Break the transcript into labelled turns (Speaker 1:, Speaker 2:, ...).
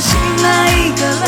Speaker 1: 醒来一个。